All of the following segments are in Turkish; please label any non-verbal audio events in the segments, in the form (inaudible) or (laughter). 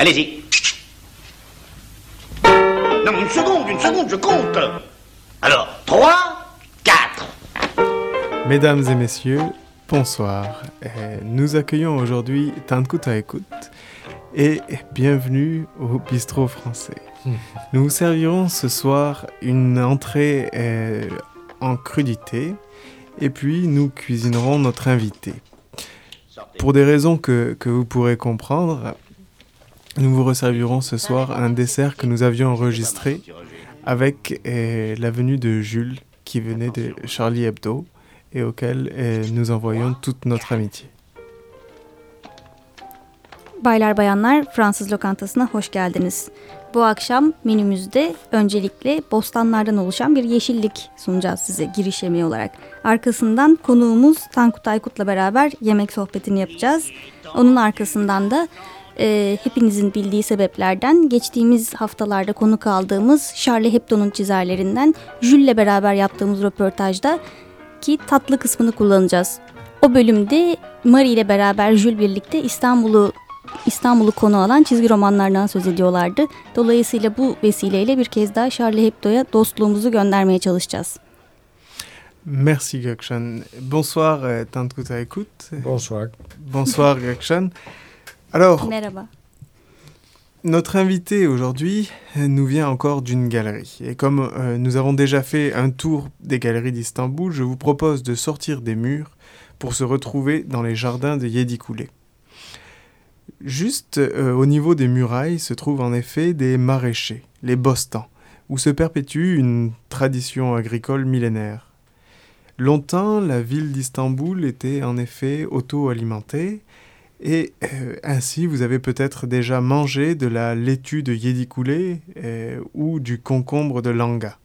Allez-y. Non, une seconde, une seconde, je compte. Alors, 3, 4. Mesdames et messieurs, bonsoir. Euh, Nous accueillons aujourd'hui Tankuta Écoute et bienvenue au bistrot français. (laughs) Nous vous servirons ce soir une entrée euh, en crudité et puis nous cuisinerons notre invité. Pour des raisons que, que vous pourrez comprendre, nous vous resservirons ce soir un dessert que nous avions enregistré avec euh, la venue de Jules qui venait de Charlie Hebdo et auquel euh, nous envoyons toute notre amitié. Baylar bayanlar Fransız lokantasına hoş geldiniz. Bu akşam menümüzde öncelikle bostanlardan oluşan bir yeşillik sunacağız size giriş yemeği olarak. Arkasından konuğumuz Tankut Aykut'la beraber yemek sohbetini yapacağız. Onun arkasından da e, hepinizin bildiği sebeplerden geçtiğimiz haftalarda konuk aldığımız Charlie Hebdo'nun çizerlerinden Jules beraber yaptığımız röportajda ki tatlı kısmını kullanacağız. O bölümde Mari ile beraber Jules birlikte İstanbul'u İstanbul'u konu alan çizgi romanlardan söz ediyorlardı. Dolayısıyla bu vesileyle bir kez daha Charlie Hebdo'ya dostluğumuzu göndermeye çalışacağız. Merci Gökçen. Bonsoir euh, Tankuta Écoute. Bonsoir. Bonsoir Gökçen. (laughs) Alors, Merhaba. Notre invité aujourd'hui euh, nous vient encore d'une galerie. Et comme euh, nous avons déjà fait un tour des galeries d'Istanbul, je vous propose de sortir des murs pour se retrouver dans les jardins de Yedikoulé. Juste euh, au niveau des murailles se trouvent en effet des maraîchers, les bostans, où se perpétue une tradition agricole millénaire. Longtemps, la ville d'Istanbul était en effet auto-alimentée, et euh, ainsi, vous avez peut-être déjà mangé de la laitue de Yedikoulé euh, ou du concombre de Langa.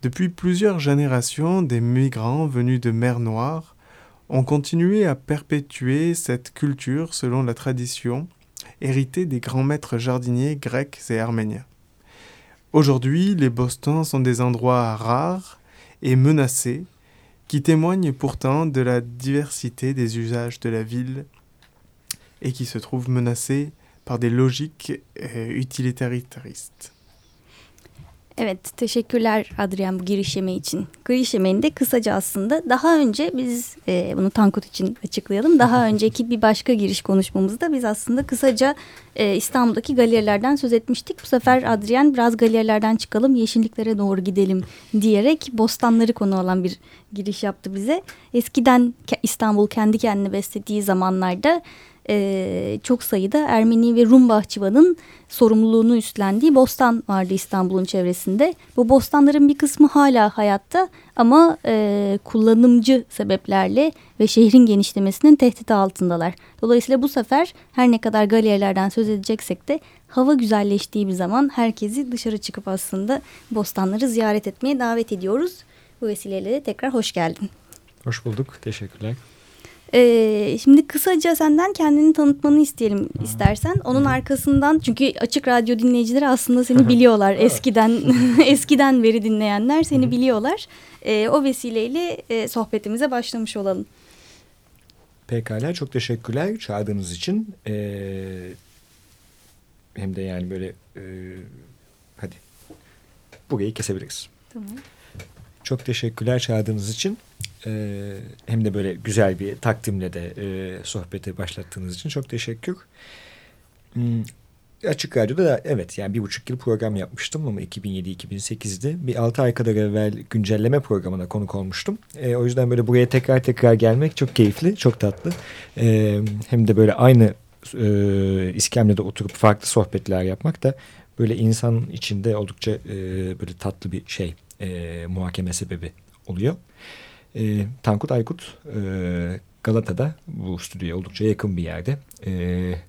Depuis plusieurs générations, des migrants venus de mer Noire ont continué à perpétuer cette culture selon la tradition héritée des grands maîtres jardiniers grecs et arméniens. Aujourd'hui, les Bostons sont des endroits rares et menacés qui témoignent pourtant de la diversité des usages de la ville et qui se trouvent menacés par des logiques euh, utilitaristes. Evet teşekkürler Adrian bu giriş yemeği için. Giriş yemeğinde kısaca aslında daha önce biz e, bunu Tankut için açıklayalım. Daha (laughs) önceki bir başka giriş konuşmamızda biz aslında kısaca e, İstanbul'daki galerilerden söz etmiştik. Bu sefer Adrian biraz galerilerden çıkalım yeşilliklere doğru gidelim diyerek bostanları konu alan bir giriş yaptı bize. Eskiden İstanbul kendi kendine beslediği zamanlarda e, çok sayıda Ermeni ve Rum bahçıvanın sorumluluğunu üstlendiği bostan vardı İstanbul'un çevresinde. Bu bostanların bir kısmı hala hayatta ama e, kullanımcı sebeplerle ve şehrin genişlemesinin tehdidi altındalar. Dolayısıyla bu sefer her ne kadar galerilerden söz edeceksek de hava güzelleştiği bir zaman herkesi dışarı çıkıp aslında bostanları ziyaret etmeye davet ediyoruz. Bu vesileyle de tekrar hoş geldin. Hoş bulduk. Teşekkürler. Ee, şimdi kısaca senden kendini tanıtmanı isteyelim istersen. Onun arkasından çünkü açık radyo dinleyicileri aslında seni (laughs) biliyorlar. eskiden (laughs) eskiden beri dinleyenler seni biliyorlar. Ee, o vesileyle e, sohbetimize başlamış olalım. Pekala çok teşekkürler çağırdığınız için. Ee, hem de yani böyle e, hadi burayı kesebiliriz. Tamam. Çok teşekkürler çağırdığınız için. Ee, hem de böyle güzel bir takdimle de e, sohbete başlattığınız için çok teşekkür. Hmm, Açık Radyo'da da evet yani bir buçuk yıl program yapmıştım ama 2007-2008'de bir altı ay kadar evvel güncelleme programına konuk olmuştum. E, o yüzden böyle buraya tekrar tekrar gelmek çok keyifli, çok tatlı. E, hem de böyle aynı e, iskemlede oturup farklı sohbetler yapmak da böyle insan içinde oldukça e, böyle tatlı bir şey e, muhakeme sebebi oluyor. E, Tankut Aykut e, Galata'da bu stüdyoya oldukça yakın bir yerde. E,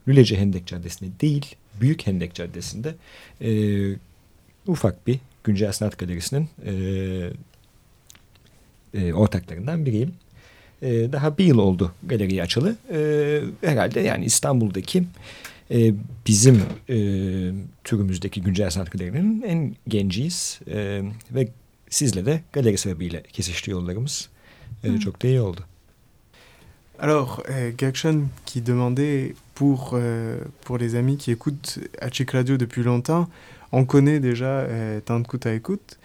Lüleci Hendek Caddesi'nde değil, Büyük Hendek Caddesi'nde e, ufak bir güncel sanat galerisinin e, e, ortaklarından biriyim. E, daha bir yıl oldu galeriyi açılı. E, herhalde yani İstanbul'daki e, bizim e, türümüzdeki güncel sanat galerilerinin en genciyiz. E, ve sizle de galeri sebebiyle kesişti yollarımız. Çok da iyi oldu. Alors, euh, Gakshon qui demandait pour, euh, pour les amis qui écoutent Achik Radio depuis longtemps, on connaît déjà euh, Tantkut à écoute.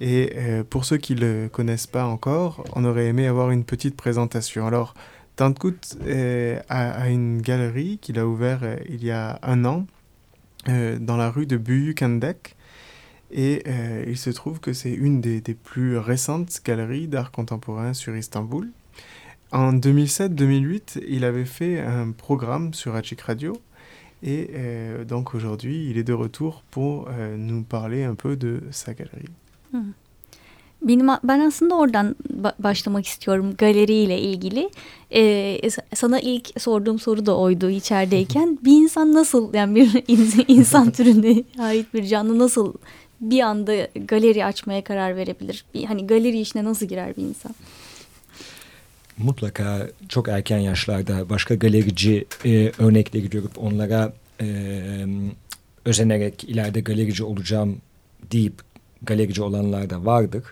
Et euh, pour ceux qui ne le connaissent pas encore, on aurait aimé avoir une petite présentation. Alors, Tantkut a, a, une galerie qu'il a ouvert il y a un an dans la rue de Buyukandek. Et il se trouve que c'est une des, des, plus récentes galeries d'art contemporain sur Istanbul. En 2007-2008, il avait fait un programme sur Achik Radio. Et euh, donc aujourd'hui, il est de retour pour euh, nous parler un peu de sa galerie. Hmm. Benim, ben aslında oradan başlamak istiyorum galeriyle ilgili. Ee, sana ilk sorduğum soru da oydu içerideyken. (laughs) bir insan nasıl yani bir (laughs) insan türüne ait bir canlı nasıl bir anda galeri açmaya karar verebilir? Bir, hani galeri işine nasıl girer bir insan? mutlaka çok erken yaşlarda başka galerici e, örnekleri görüp onlara e, özenerek ileride galerici olacağım deyip galerici olanlar da vardır.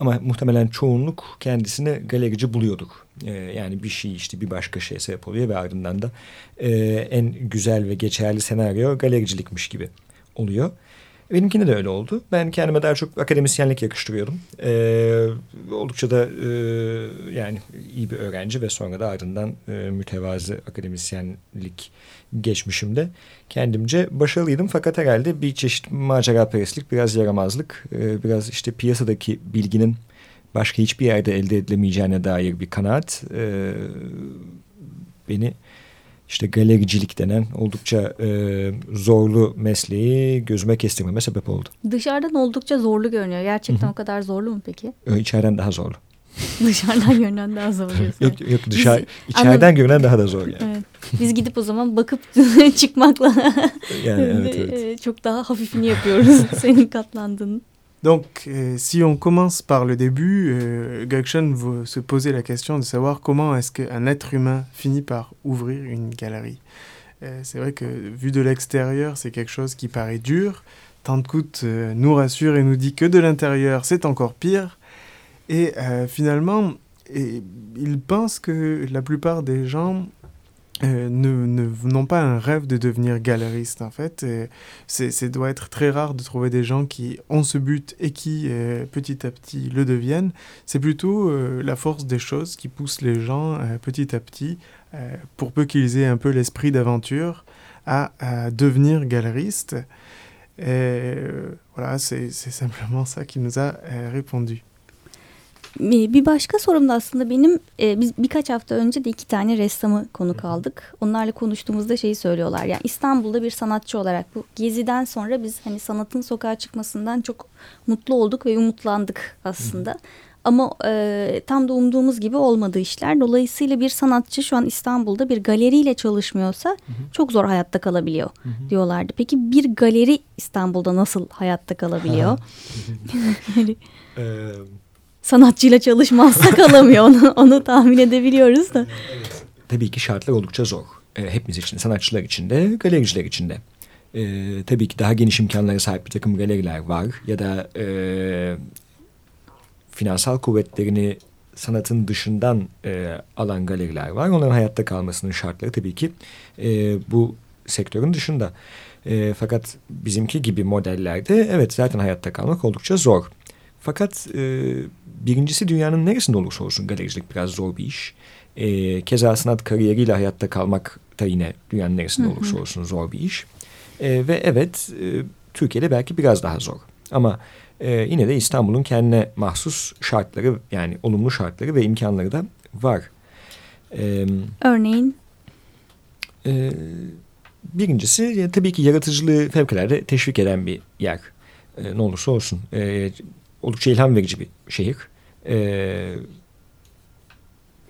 Ama muhtemelen çoğunluk kendisini galerici buluyorduk. Ee, yani bir şey işte bir başka şeye sebep oluyor ve ardından da e, en güzel ve geçerli senaryo galericilikmiş gibi oluyor. Benimkine de öyle oldu. Ben kendime daha çok akademisyenlik yakıştırıyorum. Ee, oldukça da e, yani iyi bir öğrenci ve sonra da ardından e, mütevazı akademisyenlik geçmişimde kendimce başarılıydım. Fakat herhalde bir çeşit macera perestlik, biraz yaramazlık, e, biraz işte piyasadaki bilginin başka hiçbir yerde elde edilemeyeceğine dair bir kanaat e, beni işte galericilik denen oldukça e, zorlu mesleği gözüme kestirmeme sebep oldu. Dışarıdan oldukça zorlu görünüyor. Gerçekten Hı -hı. o kadar zorlu mu peki? İçeriden daha zorlu. (laughs) Dışarıdan görünen daha zor yok, yok dışarı, Biz, içeriden anladım. görünen daha da zor yani. Evet. Biz gidip o zaman bakıp (laughs) çıkmakla yani, evet, (laughs) evet. çok daha hafifini yapıyoruz senin katlandığın. Donc, euh, si on commence par le début, euh, Gökchen veut se poser la question de savoir comment est-ce qu'un être humain finit par ouvrir une galerie. Euh, c'est vrai que vu de l'extérieur, c'est quelque chose qui paraît dur. Tantkut euh, nous rassure et nous dit que de l'intérieur, c'est encore pire. Et finalement, il pense que la plupart des gens euh, ne, n'ont pas un rêve de devenir galeriste en fait. C'est doit être très rare de trouver des gens qui ont ce but et qui euh, petit à petit le deviennent. C'est plutôt euh, la force des choses qui pousse les gens petit à petit, pour peu qu'ils aient un peu l'esprit d'aventure, à, devenir galeriste. Et voilà, c'est simplement ça qui nous a répondu. Bir başka sorum da aslında benim e, biz birkaç hafta önce de iki tane ressamı konuk aldık. Onlarla konuştuğumuzda şeyi söylüyorlar. Yani İstanbul'da bir sanatçı olarak bu geziden sonra biz hani sanatın sokağa çıkmasından çok mutlu olduk ve umutlandık aslında. Hı. Ama e, tam da umduğumuz gibi olmadı işler. Dolayısıyla bir sanatçı şu an İstanbul'da bir galeriyle çalışmıyorsa hı hı. çok zor hayatta kalabiliyor hı hı. diyorlardı. Peki bir galeri İstanbul'da nasıl hayatta kalabiliyor? (laughs) yani, (laughs) sanatçıyla çalışmazsa kalamıyor onu, onu tahmin edebiliyoruz da. Tabii ki şartlar oldukça zor. E, hepimiz için, sanatçılar için de, galericiler için de. E, tabii ki daha geniş imkanlara sahip bir takım galeriler var ya da e, finansal kuvvetlerini sanatın dışından e, alan galeriler var. Onların hayatta kalmasının şartları tabii ki e, bu sektörün dışında. E, fakat bizimki gibi modellerde evet zaten hayatta kalmak oldukça zor. Fakat e, birincisi dünyanın neresinde olursa olsun galericilik biraz zor bir iş. E, keza sanat kariyeriyle hayatta kalmak da yine dünyanın neresinde olursa olsun zor bir iş. E, ve evet e, Türkiye'de belki biraz daha zor. Ama e, yine de İstanbul'un kendine mahsus şartları yani olumlu şartları ve imkanları da var. E, Örneğin? E, birincisi ya, tabii ki yaratıcılığı fevkalade teşvik eden bir yer. E, ne olursa olsun. E, oldukça ilham verici bir şehir. E,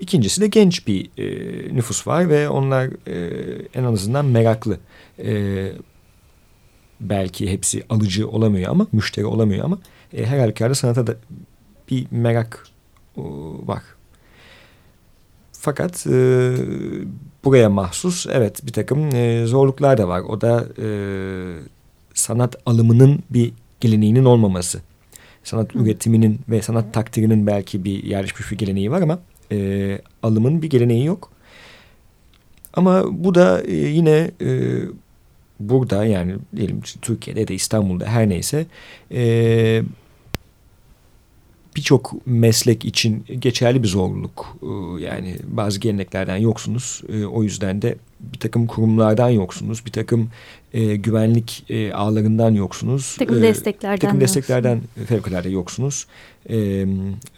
ikincisi de genç bir e, nüfus var ve onlar e, en azından meraklı. E, belki hepsi alıcı olamıyor ama müşteri olamıyor ama e, her halükarda sanata da bir merak e, var. Fakat e, buraya mahsus evet bir takım e, zorluklar da var. O da e, sanat alımının bir geleneğinin olmaması sanat üretiminin ve sanat takdirinin belki bir yerleşmiş bir geleneği var ama e, alımın bir geleneği yok. Ama bu da e, yine e, burada yani diyelim Türkiye'de de İstanbul'da her neyse e, birçok meslek için geçerli bir zorluk. E, yani bazı geleneklerden yoksunuz. E, o yüzden de bir takım kurumlardan yoksunuz. Bir takım e, güvenlik e, ağlarından yoksunuz. Bir takım e, desteklerden. Bir takım desteklerden fevkalade yoksunuz. E,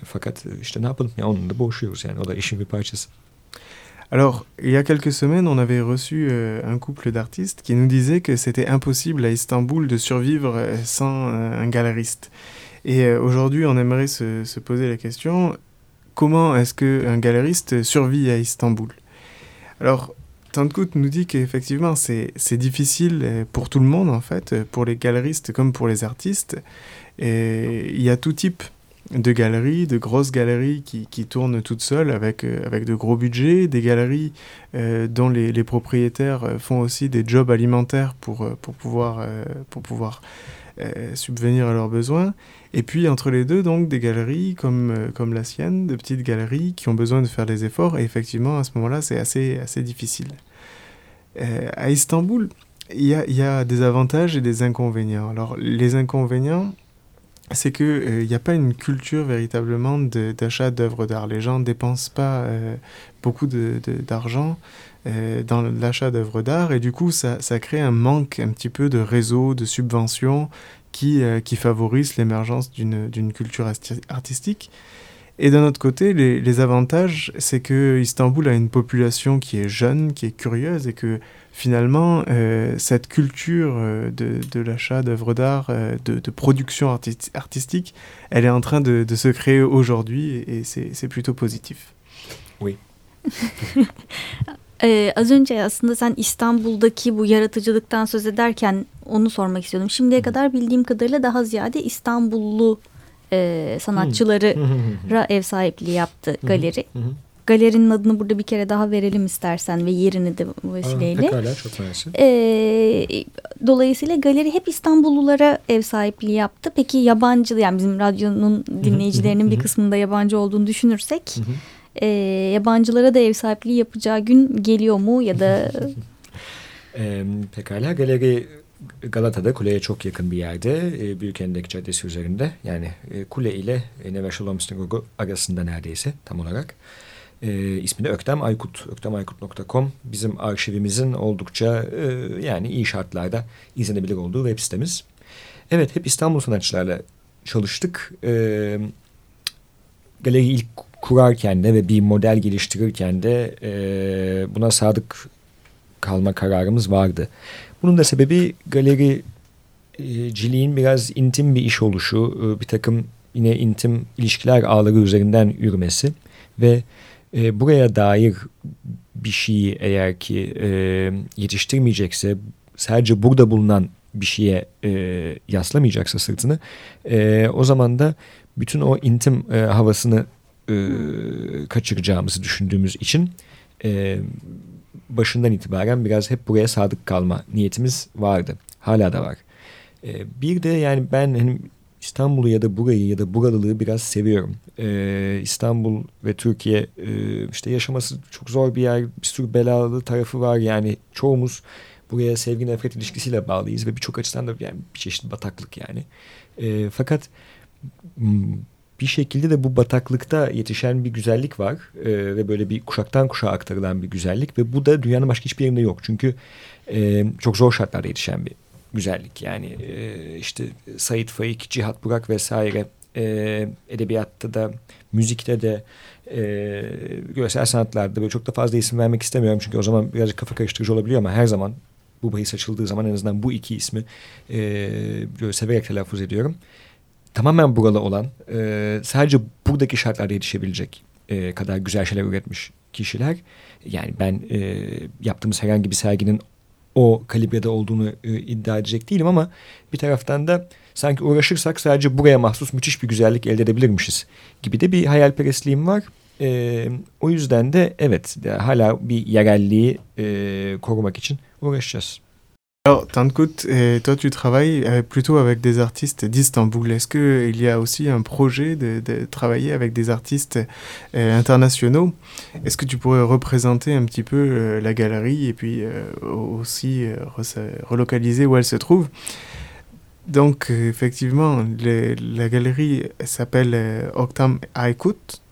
fakat işte ne yapalım ya onunla boğuşuyoruz yani o da işin bir parçası. Alors, il y a quelques semaines, on avait reçu euh, un couple d'artistes qui nous disait que c'était impossible à Istanbul de survivre euh, sans euh, un galeriste. Et euh, aujourd'hui, on aimerait se, se, poser la question comment est-ce qu'un galeriste survit à Istanbul? Alors, Tantkut nous dit qu'effectivement, c'est difficile euh, pour tout le monde, en fait, pour les galeristes comme pour les artistes. Et il y a tout type de galeries, de grosses galeries qui, tournent toutes seules avec, euh, de gros budgets, des galeries euh, dont les, propriétaires euh, font aussi des jobs alimentaires euh, euh, pour pouvoir euh, subvenir à leurs besoins. Et puis entre les deux, donc des galeries comme, comme la sienne, de petites galeries qui ont besoin de faire des efforts. Et effectivement, à ce moment-là, c'est assez, assez difficile. à Istanbul, il y a, y a des avantages et des inconvénients. Alors les inconvénients, c'est qu'il n'y euh, a pas une culture véritablement d'achat d'œuvres d'art. Les gens ne dépensent pas euh, beaucoup d'argent euh, dans l'achat d'œuvres d'art et du coup ça, ça, crée un manque un petit peu de réseau, de subventions qui, euh, qui favorise l'émergence d'une culture artistique. Et d'un autre côté, les, les avantages, c'est que Istanbul a une population qui est jeune, qui est curieuse et que finalement, euh, cette culture euh, de, de l'achat d'œuvres d'art, euh, de, de, production arti artistique, elle est en train de, de se créer aujourd'hui et c'est plutôt positif. Oui. (laughs) Ee, az önce aslında sen İstanbul'daki bu yaratıcılıktan söz ederken onu sormak istiyordum. Şimdiye kadar bildiğim kadarıyla daha ziyade İstanbullu e, sanatçılara ev sahipliği yaptı galeri. Galerinin adını burada bir kere daha verelim istersen ve yerini de bu vesileyle. Pekala çok mersi. Ee, dolayısıyla galeri hep İstanbullulara ev sahipliği yaptı. Peki yabancı yani bizim radyonun dinleyicilerinin bir kısmında yabancı olduğunu düşünürsek e, yabancılara da ev sahipliği yapacağı gün geliyor mu ya da... (laughs) e, pekala galeri Galata'da kuleye çok yakın bir yerde e, Büyükendek Caddesi üzerinde yani e, kule ile e, Neve Shalom Sinagogu arasında neredeyse tam olarak. E, ismi de Öktem Aykut. öktemaykut.com bizim arşivimizin oldukça e, yani iyi şartlarda izlenebilir olduğu web sitemiz. Evet hep İstanbul sanatçılarla çalıştık. E, galeri ilk kurarken de ve bir model geliştirirken de e, buna sadık kalma kararımız vardı. Bunun da sebebi galericiliğin biraz intim bir iş oluşu, e, bir takım yine intim ilişkiler ağları üzerinden yürümesi ve e, buraya dair bir şeyi eğer ki e, yetiştirmeyecekse sadece burada bulunan bir şeye e, yaslamayacaksa sırtını e, o zaman da bütün o intim e, havasını e, kaçıracağımızı düşündüğümüz için e, başından itibaren biraz hep buraya sadık kalma niyetimiz vardı. Hala da var. E, bir de yani ben hani İstanbul'u ya da burayı ya da buralılığı biraz seviyorum. Ee, İstanbul ve Türkiye e, işte yaşaması çok zor bir yer. Bir sürü belalı tarafı var. Yani çoğumuz buraya sevgi nefret ilişkisiyle bağlıyız ve birçok açıdan da yani bir çeşit bataklık yani. E, fakat bir şekilde de bu bataklıkta yetişen bir güzellik var e, ve böyle bir kuşaktan kuşağa aktarılan bir güzellik ve bu da dünyanın başka hiçbir yerinde yok. Çünkü e, çok zor şartlarda yetişen bir güzellik. Yani e, işte Said Faik, Cihat Burak vesaire e, edebiyatta da, müzikte de, e, görsel sanatlarda böyle çok da fazla isim vermek istemiyorum. Çünkü o zaman birazcık kafa karıştırıcı olabiliyor ama her zaman bu bahis açıldığı zaman en azından bu iki ismi e, böyle severek telaffuz ediyorum. Tamamen buralı olan, e, sadece buradaki şartlarda yetişebilecek e, kadar güzel şeyler üretmiş kişiler. Yani ben e, yaptığımız herhangi bir serginin o kalibrede olduğunu e, iddia edecek değilim ama bir taraftan da sanki uğraşırsak sadece buraya mahsus müthiş bir güzellik elde edebilirmişiz gibi de bir hayalperestliğim var. E, o yüzden de evet hala bir yerelliği e, korumak için uğraşacağız. Alors, Tankut, toi, tu travailles euh, plutôt avec des artistes d'Istanbul. Est-ce qu'il y a aussi un projet de, travailler avec des artistes euh, internationaux? Est-ce que tu pourrais représenter un petit peu euh, la galerie et puis aussi relocaliser où elle se trouve? Donc, effectivement, la galerie s'appelle Octam Aykut.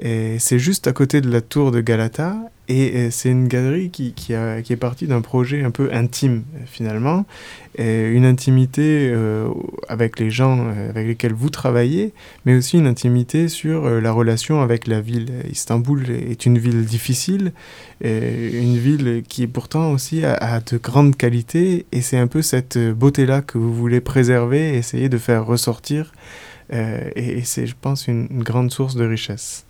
Et c'est juste à côté de la tour de Galata. Et c'est une galerie qui, a, est partie d'un projet un peu intime, finalement. Une intimité euh, avec les gens euh, avec lesquels vous travaillez, mais aussi une intimité sur euh, la relation avec la ville. Istanbul est une ville difficile, une ville qui pourtant aussi à, de grandes qualités. Et c'est un peu cette beauté-là que vous voulez préserver, essayer de faire ressortir. et, c'est, je pense, une grande source de richesse.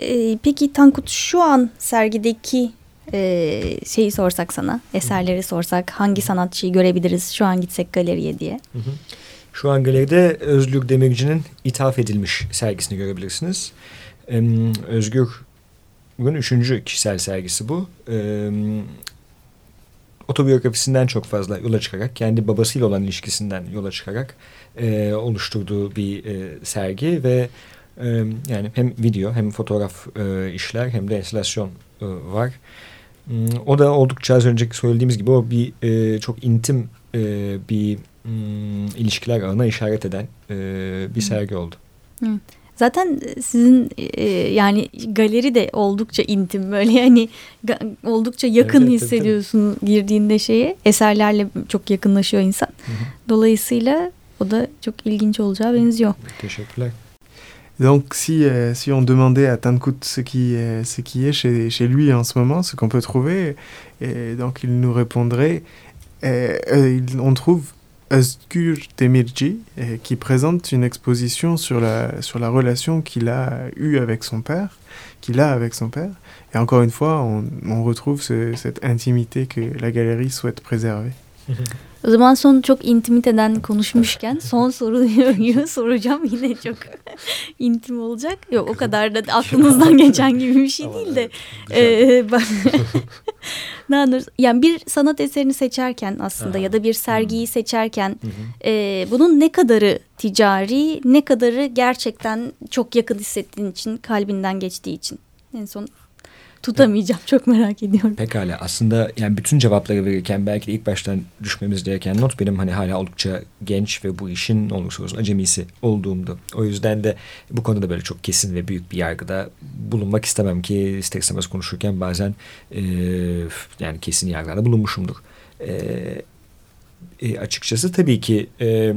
E, peki Tankut şu an sergideki e, şeyi sorsak sana, eserleri sorsak hangi sanatçıyı görebiliriz şu an gitsek galeriye diye? Şu an galeride Özgür Demirci'nin ithaf edilmiş sergisini görebilirsiniz. Ee, Özgür'ün üçüncü kişisel sergisi bu. Ee, otobiyografisinden çok fazla yola çıkarak, kendi babasıyla olan ilişkisinden yola çıkarak e, oluşturduğu bir e, sergi ve yani hem video hem fotoğraf işler hem de enstalasyon var. Hmm, o da oldukça az önceki söylediğimiz gibi o bir çok intim bir hmm, ilişkiler ağına işaret eden bir sergi oldu. Zaten sizin yani galeri de oldukça intim böyle yani oldukça yakın evet, hissediyorsun tabii. girdiğinde şeye eserlerle çok yakınlaşıyor insan. Hı hı. Dolayısıyla o da çok ilginç olacağı benziyor. Teşekkürler. Donc si, euh, si on demandait à Tankut ce qui, euh, ce qui est chez, chez, lui en ce moment, ce qu'on peut trouver, et donc il nous répondrait, euh, on trouve Özgür Demirci qui présente une exposition sur la, sur la relation qu'il a eue avec son père, qu'il a avec son père. Et encore une fois, on, retrouve ce, cette intimité que la galerie souhaite préserver. (laughs) O zaman son çok intimiteden konuşmuşken son soruyu (laughs) soracağım. Yine çok (laughs) intim olacak. Yok o kadar da aklınızdan geçen gibi bir şey değil de. E, ne (laughs) yani bir sanat eserini seçerken aslında ya da bir sergiyi seçerken e, bunun ne kadarı ticari ne kadarı gerçekten çok yakın hissettiğin için kalbinden geçtiği için? En son tutamayacağım. Çok merak ediyorum. Pekala. Aslında yani bütün cevapları verirken belki de ilk baştan düşmemiz gereken not benim hani hala oldukça genç ve bu işin olursa olsun acemisi olduğumdu. O yüzden de bu konuda böyle çok kesin ve büyük bir yargıda bulunmak istemem ki ister istemez konuşurken bazen e, yani kesin yargılarda bulunmuşumdur. E, e, açıkçası tabii ki e,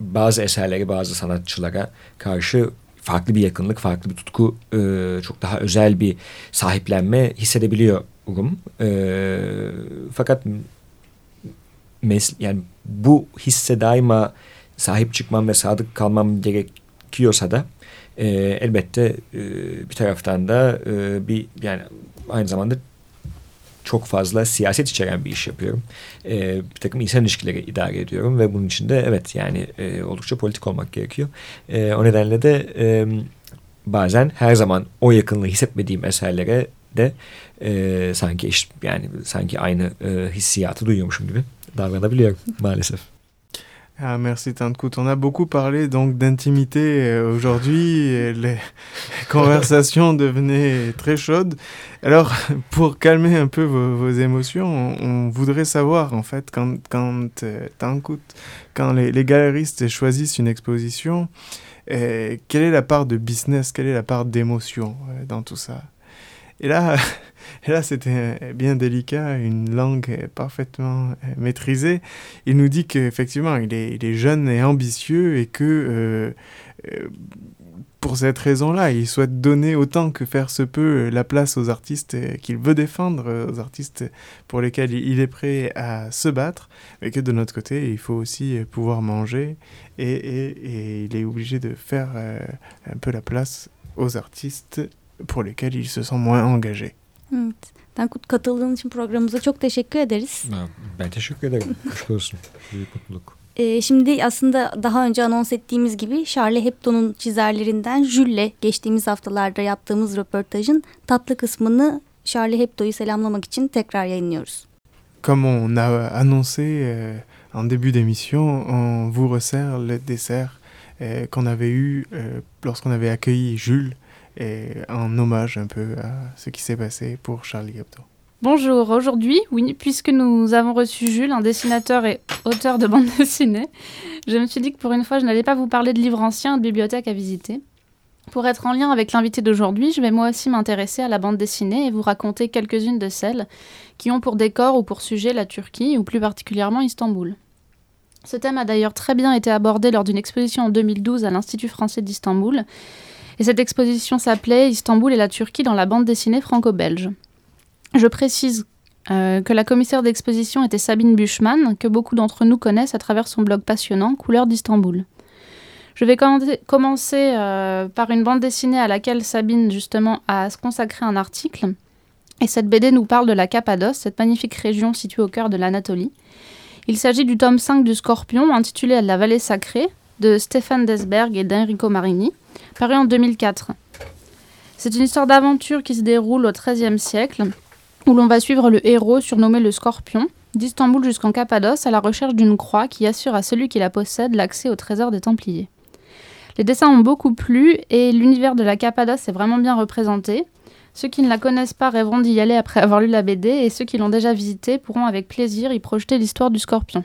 bazı eserleri bazı sanatçılara karşı farklı bir yakınlık, farklı bir tutku, e, çok daha özel bir sahiplenme hissedebiliyorum. E, fakat mes yani bu hisse daima sahip çıkmam ve sadık kalmam gerekiyorsa da e, elbette e, bir taraftan da e, bir yani aynı zamanda çok fazla siyaset içeren bir iş yapıyorum. E, bir takım insan ilişkileri idare ediyorum ve bunun için de evet yani e, oldukça politik olmak gerekiyor. E, o nedenle de e, bazen her zaman o yakınlığı hissetmediğim eserlere de e, sanki eş, yani sanki aynı e, hissiyatı duyuyormuşum gibi davranabiliyorum maalesef. Ah, merci Tantkut. On a beaucoup parlé donc d'intimité euh, aujourd'hui. Les (laughs) conversations devenaient très chaudes. Alors, (laughs) pour calmer un peu vos, émotions, on, voudrait savoir en fait quand, quand euh, quand les, les, galeristes choisissent une exposition, euh, quelle est la part de business, quelle est la part d'émotion dans tout ça? Et là, (laughs) Et là, c'était bien délicat, une langue parfaitement euh, maîtrisée. Il nous dit qu'effectivement, il est, il est jeune et ambitieux et que euh, euh, pour cette raison-là, il souhaite donner autant que faire se peut la place aux artistes qu'il veut défendre, aux artistes pour lesquels il est prêt à se battre, mais que de notre côté, il faut aussi pouvoir manger et, et, et il est obligé de faire un peu la place aux artistes pour lesquels il se sent moins engagé. Evet. Tankut katıldığın için programımıza çok teşekkür ederiz. Ben teşekkür ederim. (laughs) Hoş olsun. Büyük mutluluk. Ee, şimdi aslında daha önce anons ettiğimiz gibi Charlie Hebdo'nun çizerlerinden Jules geçtiğimiz haftalarda yaptığımız röportajın tatlı kısmını Charlie Hebdo'yu selamlamak için tekrar yayınlıyoruz. comme on a annoncé euh, en début d'émission, on vous resserre le dessert euh, qu'on avait eu euh, lorsqu'on avait accueilli Jules et en hommage un peu à ce qui s'est passé pour Charlie Hebdo. Bonjour, aujourd'hui, puisque nous avons reçu Jules, un dessinateur et auteur de bande (laughs) dessinée, je me suis dit que pour une fois, je n'allais pas vous parler de livres anciens et de bibliothèques à visiter. Pour être en lien avec l'invité d'aujourd'hui, je vais moi aussi m'intéresser à la bande dessinée et vous raconter quelques-unes de celles qui ont pour décor ou pour sujet la Turquie, ou plus particulièrement Istanbul. Ce thème a d'ailleurs très bien été abordé lors d'une exposition en 2012 à l'Institut français d'Istanbul, et cette exposition s'appelait Istanbul et la Turquie dans la bande dessinée franco-belge. Je précise euh, que la commissaire d'exposition était Sabine Buchmann, que beaucoup d'entre nous connaissent à travers son blog passionnant Couleurs d'Istanbul. Je vais commencer euh, par une bande dessinée à laquelle Sabine, justement, a consacré un article. Et cette BD nous parle de la Cappadoce, cette magnifique région située au cœur de l'Anatolie. Il s'agit du tome 5 du Scorpion, intitulé La vallée sacrée, de Stéphane Desberg et d'Enrico Marini, paru en 2004. C'est une histoire d'aventure qui se déroule au XIIIe siècle, où l'on va suivre le héros surnommé le Scorpion, d'Istanbul jusqu'en Cappadoce à la recherche d'une croix qui assure à celui qui la possède l'accès au trésor des Templiers. Les dessins ont beaucoup plu et l'univers de la Cappadoce est vraiment bien représenté. Ceux qui ne la connaissent pas rêveront d'y aller après avoir lu la BD et ceux qui l'ont déjà visitée pourront avec plaisir y projeter l'histoire du scorpion.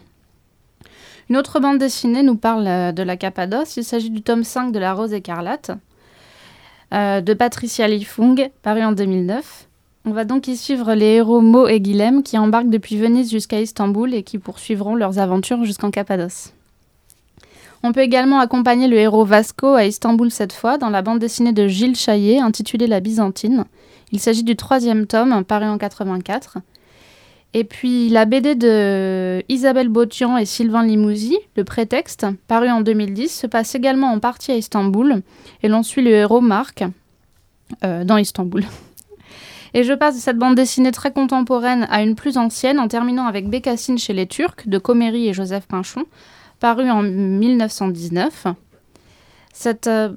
Une autre bande dessinée nous parle euh, de la Cappadoce. Il s'agit du tome 5 de La Rose écarlate euh, de Patricia Lifung, paru en 2009. On va donc y suivre les héros Mo et Guilhem qui embarquent depuis Venise jusqu'à Istanbul et qui poursuivront leurs aventures jusqu'en Cappadoce. On peut également accompagner le héros Vasco à Istanbul cette fois dans la bande dessinée de Gilles Chaillet intitulée La Byzantine. Il s'agit du troisième tome, paru en 84. Et puis la BD de Isabelle Botian et Sylvain Limousi, Le Prétexte, paru en 2010, se passe également en partie à Istanbul et l'on suit le héros Marc euh, dans Istanbul. (laughs) Et je passe de cette bande dessinée très contemporaine à une plus ancienne en terminant avec Bécassine chez les Turcs de Coméry et Joseph Pinchon, paru en 1919. Cette euh,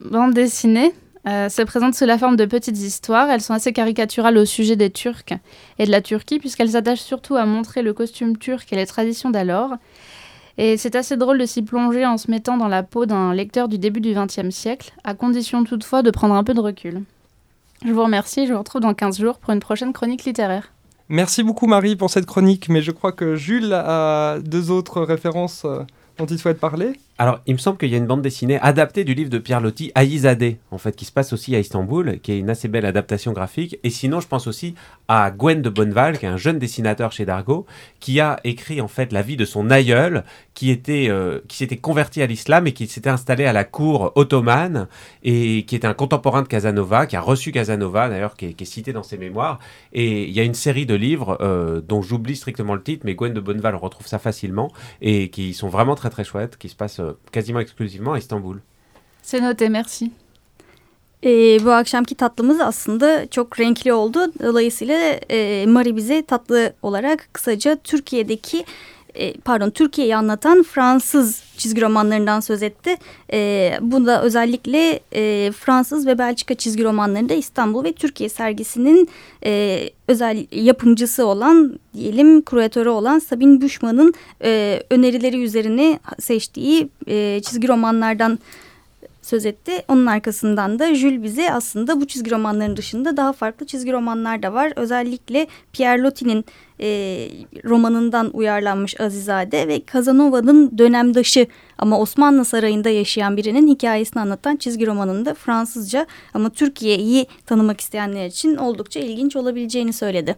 bande dessinée euh, se présente sous la forme de petites histoires. Elles sont assez caricaturales au sujet des Turcs et de la Turquie, puisqu'elles s'attachent surtout à montrer le costume turc et les traditions d'alors. Et c'est assez drôle de s'y plonger en se mettant dans la peau d'un lecteur du début du XXe siècle, à condition toutefois de prendre un peu de recul. Je vous remercie et je vous retrouve dans 15 jours pour une prochaine chronique littéraire. Merci beaucoup Marie pour cette chronique, mais je crois que Jules a deux autres références euh, dont il souhaite parler. Alors, il me semble qu'il y a une bande dessinée adaptée du livre de Pierre Loti, Aïzadeh, en fait, qui se passe aussi à Istanbul, qui est une assez belle adaptation graphique. Et sinon, je pense aussi à Gwen de Bonneval, qui est un jeune dessinateur chez Dargaud, qui a écrit en fait la vie de son aïeul, qui était, euh, qui s'était converti à l'islam et qui s'était installé à la cour ottomane et qui était un contemporain de Casanova, qui a reçu Casanova d'ailleurs, qui, est cité dans ses mémoires. Et il y a une série de livres euh, dont j'oublie strictement le titre, mais Gwen de Bonneval on retrouve ça facilement et qui sont vraiment très très chouettes, qui se passent quasiment exclusivement à Istanbul. C'est noté, merci. E, bu akşamki tatlımız aslında çok renkli oldu. Dolayısıyla e, Mari bize tatlı olarak kısaca Türkiye'deki e, pardon Türkiye'yi anlatan Fransız çizgi romanlarından söz etti. E, bu da özellikle e, Fransız ve Belçika çizgi romanlarında İstanbul ve Türkiye sergisinin e, özel yapımcısı olan diyelim kuratörü olan Sabine Büşman'ın e, önerileri üzerine seçtiği e, çizgi romanlardan söz etti. Onun arkasından da Jules bize aslında bu çizgi romanların dışında daha farklı çizgi romanlar da var. Özellikle Pierre Loti'nin e, romanından uyarlanmış Azizade ve Casanova'nın dönemdaşı ama Osmanlı Sarayı'nda yaşayan birinin hikayesini anlatan çizgi romanında Fransızca ama Türkiye'yi tanımak isteyenler için oldukça ilginç olabileceğini söyledi.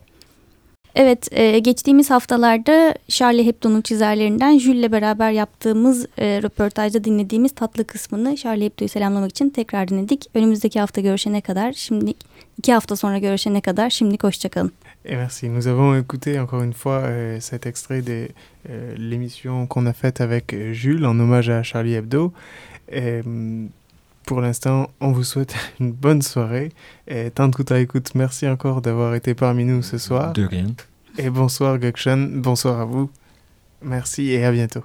Evet, e, geçtiğimiz haftalarda Charlie Hebdo'nun çizerlerinden Jules beraber yaptığımız e, röportajda dinlediğimiz tatlı kısmını Charlie Hebdo'yu selamlamak için tekrar dinledik. Önümüzdeki hafta görüşene kadar, şimdi iki hafta sonra görüşene kadar şimdilik hoşçakalın. merci. Nous avons écouté encore une fois euh, cet extrait de euh, l'émission qu'on a faite avec euh, Jules en hommage à Charlie Hebdo. Et, pour l'instant, on vous souhaite (laughs) une bonne soirée. Et Tantuta écoute, merci encore d'avoir été parmi nous ce soir. De rien. Et bonsoir Gökchen, bonsoir à vous. Merci et à bientôt.